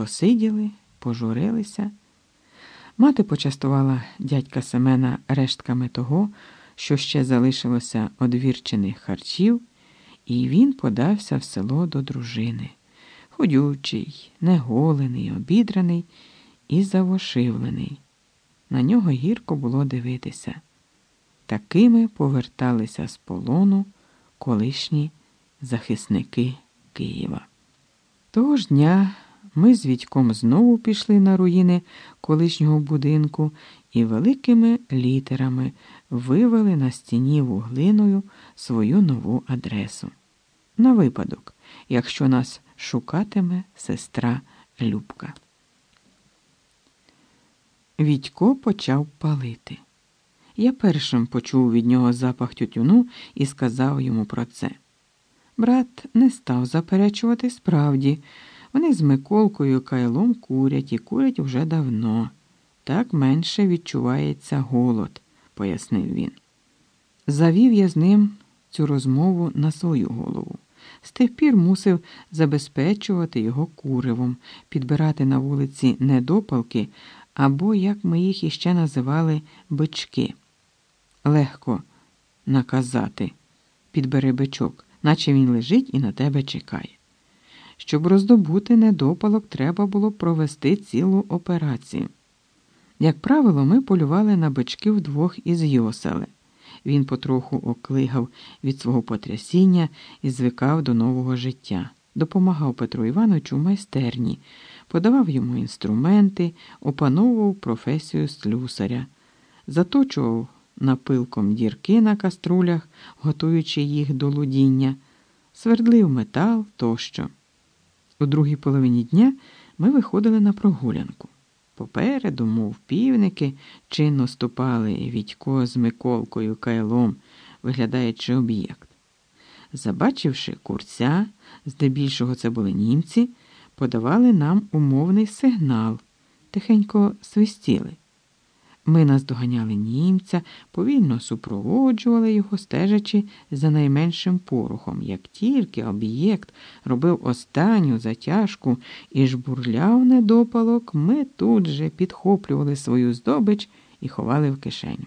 Посиділи, пожурилися. Мати почастувала дядька Семена рештками того, що ще залишилося одвірчених харчів, і він подався в село до дружини, ходючий, неголений, обідраний і завошивлений. На нього гірко було дивитися. Такими поверталися з полону колишні захисники Києва. Того ж дня ми з Вітьком знову пішли на руїни колишнього будинку і великими літерами вивели на стіні вуглиною свою нову адресу. На випадок, якщо нас шукатиме сестра Любка. Відько почав палити. Я першим почув від нього запах тютюну і сказав йому про це. Брат не став заперечувати справді. Вони з Миколкою Кайлом курять і курять уже давно. Так менше відчувається голод, пояснив він. Завів я з ним цю розмову на свою голову. З тих пір мусив забезпечувати його куривом, підбирати на вулиці недопалки або, як ми їх іще називали, бички. Легко наказати, підбери бичок, наче він лежить і на тебе чекає. Щоб роздобути недопалок, треба було провести цілу операцію. Як правило, ми полювали на бички вдвох із Йоселе. Він потроху оклигав від свого потрясіння і звикав до нового життя, допомагав Петру Івановичу в майстерні, подавав йому інструменти, опановував професію слюсаря, заточував напилком дірки на каструлях, готуючи їх до лудіння, свердлив метал тощо. У другій половині дня ми виходили на прогулянку. Попереду, мов півники, чинно ступали Відько з Миколкою кайлом, виглядаючи об'єкт. Забачивши курця, здебільшого це були німці, подавали нам умовний сигнал, тихенько свистіли. Ми наздоганяли німця, повільно супроводжували його, стежачи за найменшим порухом. Як тільки об'єкт робив останню затяжку і жбурляв недопалок, ми тут же підхоплювали свою здобич і ховали в кишеню.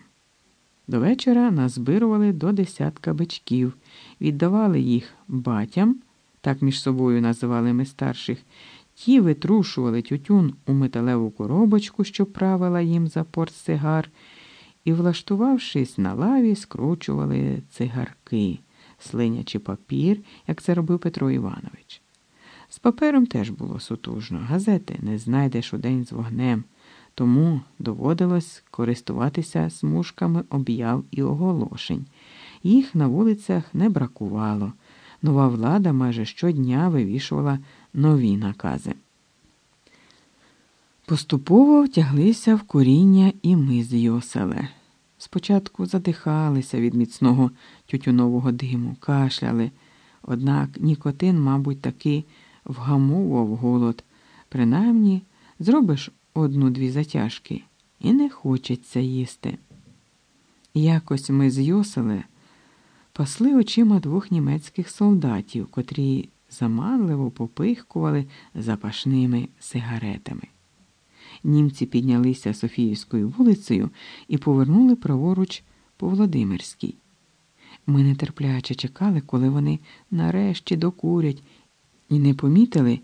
До вечора назбирували до десятка бичків, віддавали їх батям, так між собою називали ми старших. Ті витрушували тютюн у металеву коробочку, що правила їм за портсигар, і, влаштувавшись на лаві, скручували цигарки, слинячи папір, як це робив Петро Іванович. З папером теж було сутужно. Газети не знайдеш у день з вогнем, тому доводилось користуватися смужками об'яв і оголошень. Їх на вулицях не бракувало. Нова влада майже щодня вивішувала нові накази. Поступово втяглися в коріння і ми з Йоселе. Спочатку задихалися від міцного тютюнового диму, кашляли, однак нікотин, мабуть, таки вгамовував голод. Принаймні, зробиш одну-дві затяжки і не хочеться їсти. Якось ми з Йоселе пасли очима двох німецьких солдатів, котрі заманливо попихкували запашними сигаретами. Німці піднялися Софіївською вулицею і повернули праворуч по Володимирській. Ми нетерпляче чекали, коли вони нарешті докурять, і не помітили,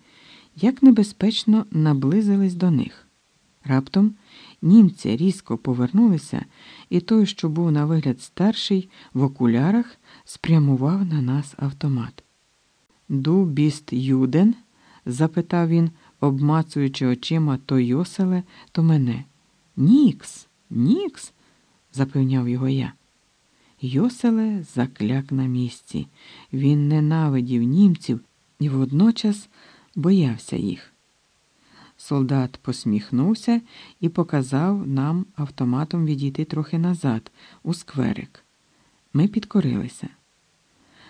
як небезпечно наблизились до них. Раптом німці різко повернулися, і той, що був на вигляд старший, в окулярах спрямував на нас автомат. Ду біст юден? запитав він, обмацуючи очима то Йоселе, то мене. Нікс, нікс, запевняв його я. Йоселе закляк на місці. Він ненавидів німців і водночас боявся їх. Солдат посміхнувся і показав нам автоматом відійти трохи назад, у скверик. Ми підкорилися.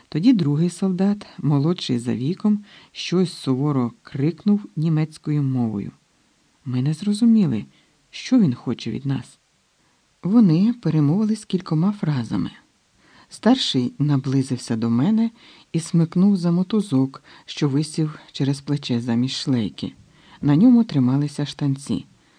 Тоді другий солдат, молодший за віком, щось суворо крикнув німецькою мовою. Ми не зрозуміли, що він хоче від нас. Вони перемовились кількома фразами. Старший наблизився до мене і смикнув за мотузок, що висів через плече замість шлейки. На ньому трималися штанці.